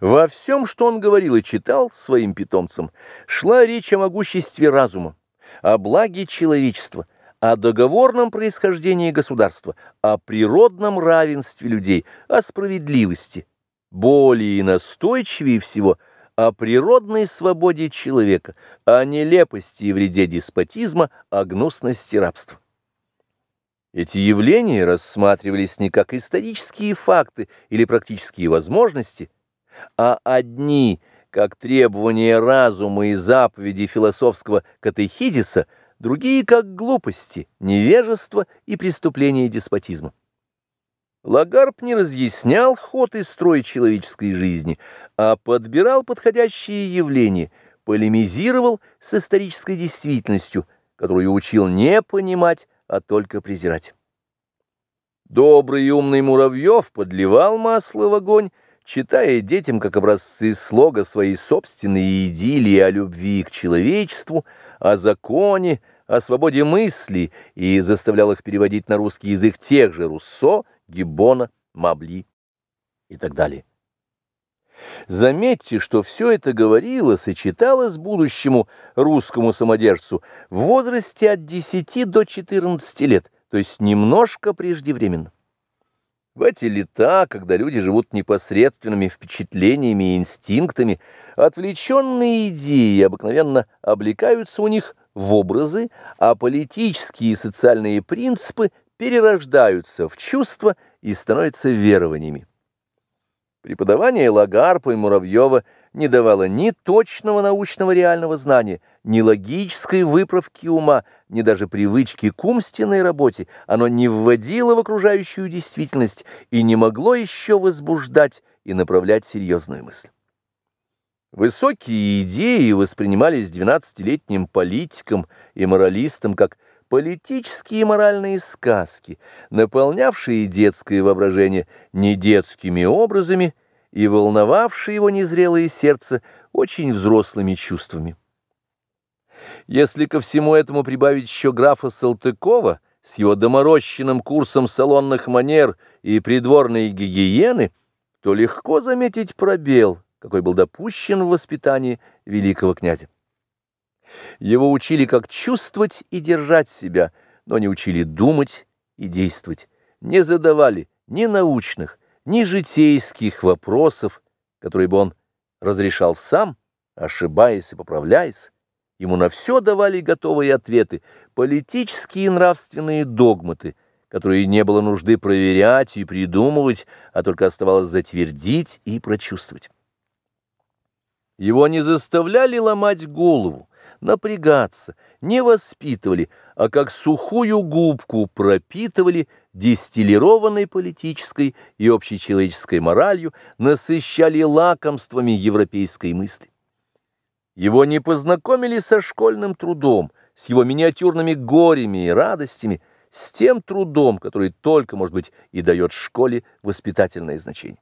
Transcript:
Во всем, что он говорил и читал своим питомцам, шла речь о могуществе разума, о благе человечества, о договорном происхождении государства, о природном равенстве людей, о справедливости, более настойчивее всего о природной свободе человека, о нелепости и вреде деспотизма, о гнусности рабства. Эти явления рассматривались не как исторические факты или практические возможности, а одни, как требования разума и заповеди философского катехизиса, другие, как глупости, невежество и преступления деспотизма. Лагарб не разъяснял ход и строй человеческой жизни, а подбирал подходящие явления, полемизировал с исторической действительностью, которую учил не понимать, а только презирать. Добрый и умный Муравьев подливал масло в огонь, читая детям как образцы слога свои собственные идиллии о любви к человечеству, о законе, о свободе мысли и заставлял их переводить на русский язык тех же Руссо, Гиббона, Мабли и так далее. Заметьте, что все это говорилось и читалось будущему русскому самодержцу в возрасте от 10 до 14 лет, то есть немножко преждевременно. В эти лета, когда люди живут непосредственными впечатлениями и инстинктами, отвлеченные идеи обыкновенно облекаются у них в образы, а политические и социальные принципы перерождаются в чувства и становятся верованиями. Преподавание Лагарпа и Муравьева не давало ни точного научного реального знания, ни логической выправки ума, ни даже привычки к умственной работе. Оно не вводило в окружающую действительность и не могло еще возбуждать и направлять серьезную мысль. Высокие идеи воспринимались двенадцатилетним политиком и моралистом как политические и моральные сказки, наполнявшие детское воображение не детскими образами и волновавшие его незрелое сердце очень взрослыми чувствами. Если ко всему этому прибавить еще графа Салтыкова с его доморощенным курсом салонных манер и придворной гигиены, то легко заметить пробел, какой был допущен в воспитании великого князя. Его учили, как чувствовать и держать себя, но не учили думать и действовать, не задавали ни научных, ни житейских вопросов, которые бы он разрешал сам, ошибаясь и поправляясь. Ему на все давали готовые ответы, политические и нравственные догматы, которые не было нужды проверять и придумывать, а только оставалось затвердить и прочувствовать. Его не заставляли ломать голову, напрягаться, не воспитывали, а как сухую губку пропитывали дистиллированной политической и общечеловеческой моралью, насыщали лакомствами европейской мысли. Его не познакомили со школьным трудом, с его миниатюрными горями и радостями, с тем трудом, который только, может быть, и дает школе воспитательное значение.